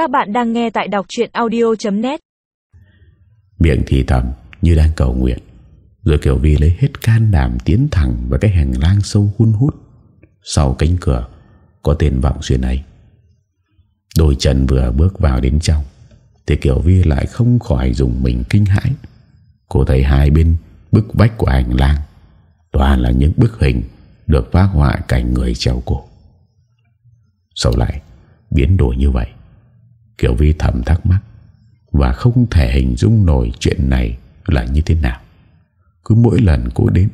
Các bạn đang nghe tại đọc chuyện audio.net Miệng thì thầm, như đang cầu nguyện. Rồi Kiều Vi lấy hết can đảm tiến thẳng vào cái hành lang sâu hun hút. Sau cánh cửa, Có tên vọng xuyên ấy. Đôi chân vừa bước vào đến trong, Thì Kiều Vi lại không khỏi dùng mình kinh hãi. Cô thấy hai bên bức vách của hành lang, Toàn là những bức hình Được phát họa cảnh người treo cổ. Sau lại, Biến đổi như vậy Kiều Vi thầm thắc mắc. Và không thể hình dung nổi chuyện này Là như thế nào. Cứ mỗi lần cô đến,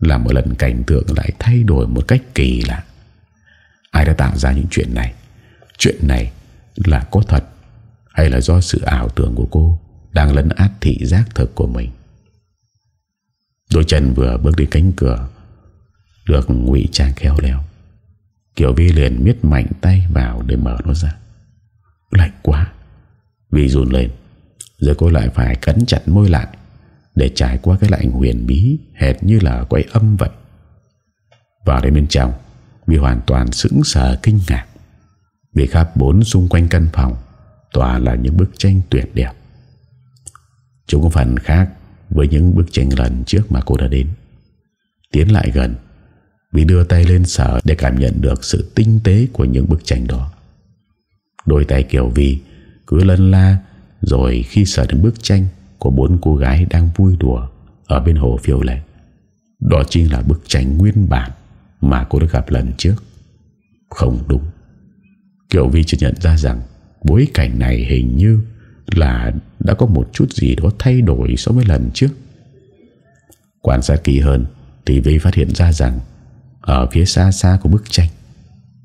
Là một lần cảnh tượng lại thay đổi Một cách kỳ lạ. Ai đã tạo ra những chuyện này? Chuyện này là có thật Hay là do sự ảo tưởng của cô Đang lấn át thị giác thực của mình? Đôi chân vừa bước đi cánh cửa, Được ngụy trang khéo léo. Kiều Vi liền miết mạnh tay vào Để mở nó ra. Lạnh quá. Vì run lên, Rồi cô lại phải cấn chặt môi lại Để trải qua cái lạnh huyền bí Hệt như là quay âm vậy. Vào đến bên trong vì hoàn toàn sững sờ kinh ngạc. Vì khắp bốn xung quanh căn phòng Toàn là những bức tranh tuyệt đẹp. Chúng có phần khác Với những bức tranh lần trước mà cô đã đến. Tiến lại gần vì đưa tay lên sở để cảm nhận được sự tinh tế của những bức tranh đó. Đôi tay Kiều Vi cứ lân la, rồi khi sợ đến bức tranh của bốn cô gái đang vui đùa ở bên hồ phiêu lệ. Đó chính là bức tranh nguyên bản mà cô đã gặp lần trước. Không đúng. Kiều Vi chỉ nhận ra rằng bối cảnh này hình như là đã có một chút gì đó thay đổi so với lần trước. Quan sát kỹ hơn thì Vi phát hiện ra rằng ở phía xa xa của bức tranh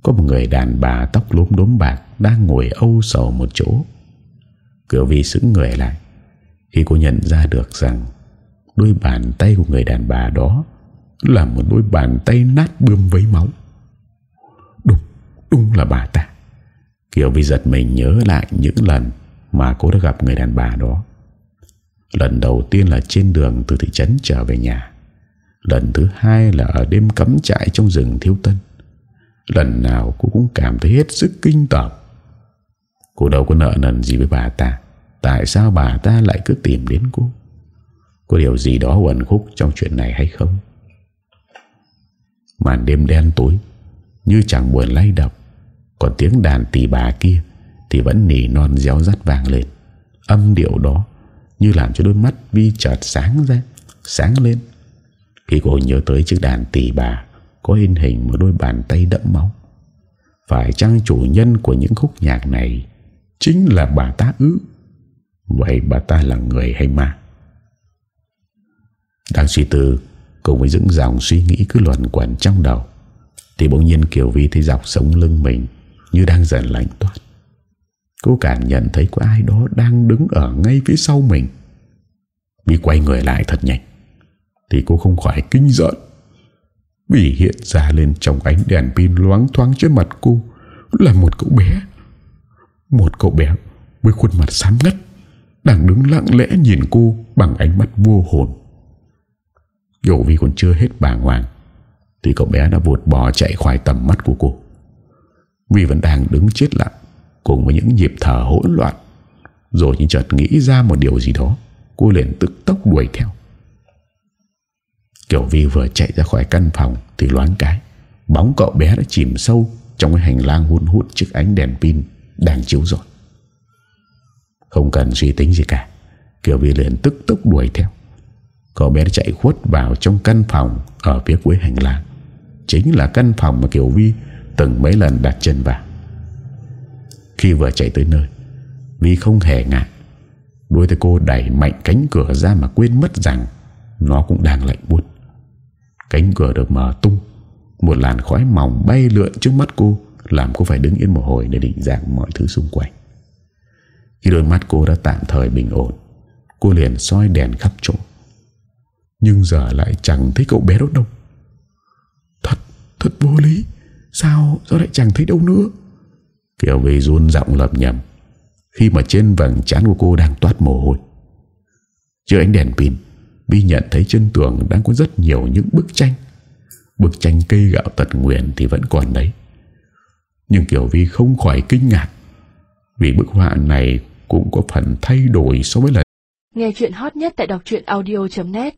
có một người đàn bà tóc lúm đốm bạc Đang ngồi âu sầu một chỗ. Cửa vi sững người lại. Khi cô nhận ra được rằng Đôi bàn tay của người đàn bà đó Là một đôi bàn tay nát bươm với máu. Đúng, đúng là bà ta. Kiều Vi giật mình nhớ lại những lần Mà cô đã gặp người đàn bà đó. Lần đầu tiên là trên đường từ thị trấn trở về nhà. Lần thứ hai là ở đêm cắm trại trong rừng thiếu tân. Lần nào cô cũng cảm thấy hết sức kinh tởm. Cô đâu có nợ nần gì với bà ta, Tại sao bà ta lại cứ tìm đến cô? Có điều gì đó quẩn khúc trong chuyện này hay không? Màn đêm đen tối, Như chẳng buồn lay động, Còn tiếng đàn tỷ bà kia Thì vẫn nỉ non réo rắt vàng lên. Âm điệu đó Như làm cho đôi mắt Vi chợt sáng ra, Sáng lên. Khi cô nhớ tới chiếc đàn tỷ bà có hình hình một đôi bàn tay đẫm máu. Phải chăng chủ nhân của những khúc nhạc này Chính là bà ta ư? Vậy bà ta là người hay ma? Đang suy tư, Cùng với những dòng suy nghĩ cứ luẩn quẩn trong đầu, Thì bỗng nhiên Kiều Vi thấy dọc sống lưng mình Như đang dần lạnh toát. Cô cảm nhận thấy có ai đó đang đứng ở ngay phía sau mình. Vi quay người lại thật nhanh, thì cô không khỏi kinh giận. Vì hiện ra lên trong ánh đèn pin loáng thoáng trên mặt cô. Là một cậu bé. Một cậu bé với khuôn mặt xám ngắt, Đang đứng lặng lẽ nhìn cô Bằng ánh mắt vô hồn. Dẫu vì còn chưa hết bàng hoàng, Thì cậu bé đã vụt bò chạy khỏi tầm mắt của cô. Vì vẫn đang đứng chết lặng Cùng với những nhịp thở hỗn loạn, Rồi nhưng chợt nghĩ ra một điều gì đó, Cô liền tức tốc đuổi theo. Kiều Vi vừa chạy ra khỏi căn phòng Thì loáng cái, Bóng cậu bé đã chìm sâu Trong cái hành lang hun hút trước ánh đèn pin Đang chiếu rồi Không cần suy tính gì cả Kiều Vi liền tức tốc đuổi theo. Cậu bé chạy khuất vào trong căn phòng Ở phía cuối hành lang. Chính là căn phòng mà Kiều Vi Từng mấy lần đặt chân vào. Khi vừa chạy tới nơi, Vi không hề ngại. Đuôi tay cô đẩy mạnh cánh cửa ra Mà quên mất rằng Nó cũng đang lạnh buốt. Cánh cửa được mở tung. Một làn khói mỏng bay lượn trước mắt cô, Làm cô phải đứng yên một hồi Để định dạng mọi thứ xung quanh. Khi đôi mắt cô đã tạm thời bình ổn, Cô liền soi đèn khắp chỗ. Nhưng giờ lại chẳng thấy cậu bé đốt đâu. Thật Thật vô lý. Sao Sao lại chẳng thấy đâu nữa? Kiều Vy run giọng lầm nhầm Khi mà trên vầng trán của cô đang toát mồ hôi. Chưa ánh đèn pin Vi nhận thấy trên tường đang có rất nhiều những bức tranh. Bức tranh cây gạo tật nguyện thì vẫn còn đấy. Nhưng Kiều Vi không khỏi kinh ngạc, Vì bức họa này cũng có phần thay đổi so với lần Nghe chuyện hot nhất tại đọc audio.net